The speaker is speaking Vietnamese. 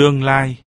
tương lai.